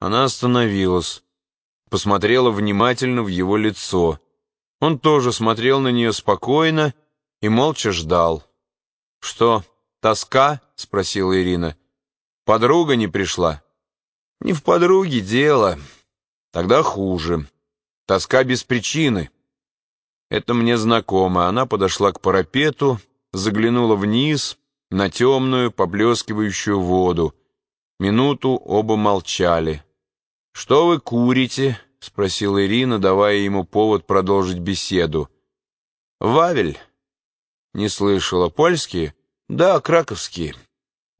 Она остановилась, посмотрела внимательно в его лицо. Он тоже смотрел на нее спокойно и молча ждал. «Что, тоска?» — спросила Ирина. «Подруга не пришла?» «Не в подруге дело. Тогда хуже. Тоска без причины». Это мне знакомо. Она подошла к парапету, заглянула вниз на темную, поблескивающую воду. Минуту оба молчали. «Что вы курите?» — спросила Ирина, давая ему повод продолжить беседу. «Вавель?» «Не слышала. Польские?» «Да, краковские.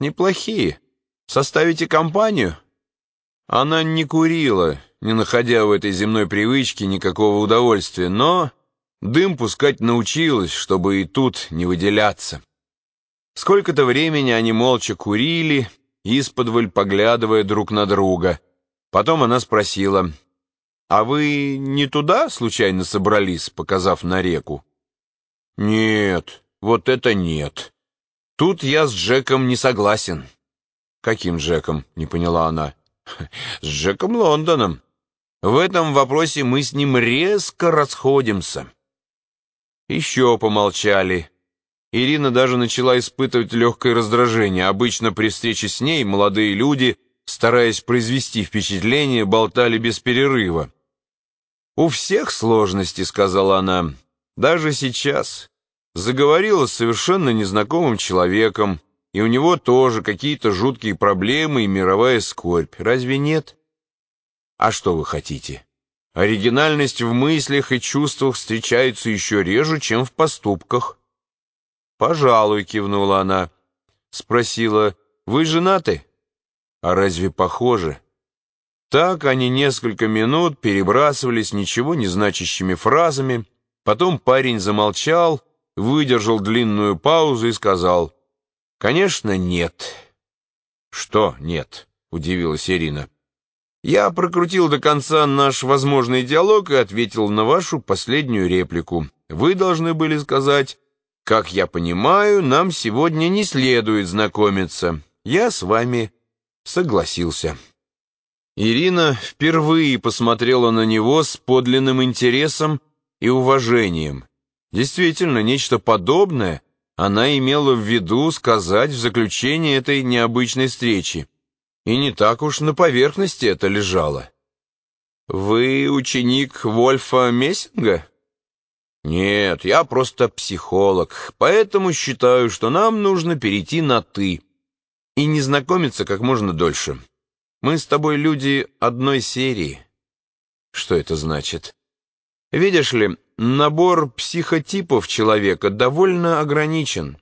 Неплохие. Составите компанию?» Она не курила, не находя в этой земной привычке никакого удовольствия, но Дым пускать научилась, чтобы и тут не выделяться. Сколько-то времени они молча курили, исподволь поглядывая друг на друга. Потом она спросила, «А вы не туда случайно собрались, показав на реку?» «Нет, вот это нет. Тут я с Джеком не согласен». «Каким Джеком?» — не поняла она. «С Джеком Лондоном. В этом вопросе мы с ним резко расходимся». Еще помолчали. Ирина даже начала испытывать легкое раздражение. Обычно при встрече с ней молодые люди, стараясь произвести впечатление, болтали без перерыва. «У всех сложности», — сказала она, — «даже сейчас». Заговорила с совершенно незнакомым человеком, и у него тоже какие-то жуткие проблемы и мировая скорбь. Разве нет? А что вы хотите? Оригинальность в мыслях и чувствах встречается еще реже, чем в поступках. «Пожалуй», — кивнула она. Спросила, «Вы женаты?» «А разве похоже?» Так они несколько минут перебрасывались ничего не значащими фразами. Потом парень замолчал, выдержал длинную паузу и сказал, «Конечно, нет». «Что нет?» — удивилась Ирина. Я прокрутил до конца наш возможный диалог и ответил на вашу последнюю реплику. Вы должны были сказать, как я понимаю, нам сегодня не следует знакомиться. Я с вами согласился. Ирина впервые посмотрела на него с подлинным интересом и уважением. Действительно, нечто подобное она имела в виду сказать в заключении этой необычной встречи. И не так уж на поверхности это лежало. Вы ученик Вольфа Мессинга? Нет, я просто психолог, поэтому считаю, что нам нужно перейти на «ты» и не знакомиться как можно дольше. Мы с тобой люди одной серии. Что это значит? Видишь ли, набор психотипов человека довольно ограничен.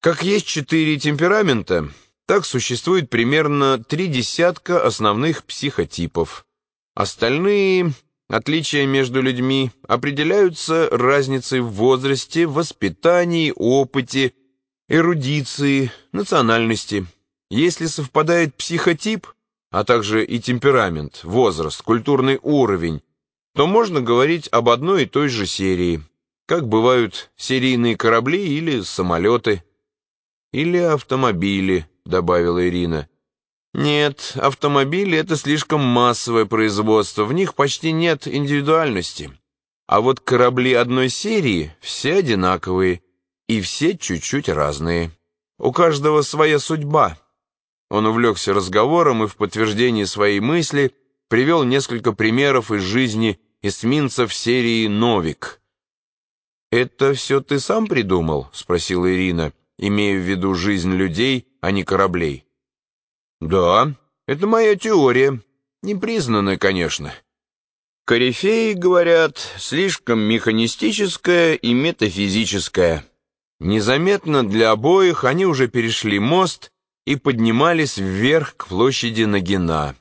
Как есть четыре темперамента — так существует примерно три десятка основных психотипов. Остальные отличия между людьми определяются разницей в возрасте, воспитании, опыте, эрудиции, национальности. Если совпадает психотип, а также и темперамент, возраст, культурный уровень, то можно говорить об одной и той же серии, как бывают серийные корабли или самолеты, или автомобили, добавила Ирина. Нет, автомобили — это слишком массовое производство, в них почти нет индивидуальности. А вот корабли одной серии все одинаковые, и все чуть-чуть разные. У каждого своя судьба. Он увлекся разговором и в подтверждении своей мысли привел несколько примеров из жизни эсминцев серии «Новик». «Это все ты сам придумал?» — спросила Ирина, имея в виду жизнь людей, а не кораблей. Да, это моя теория, непризнанная, конечно. Корифеи, говорят, слишком механистическая и метафизическая. Незаметно для обоих они уже перешли мост и поднимались вверх к площади Нагина.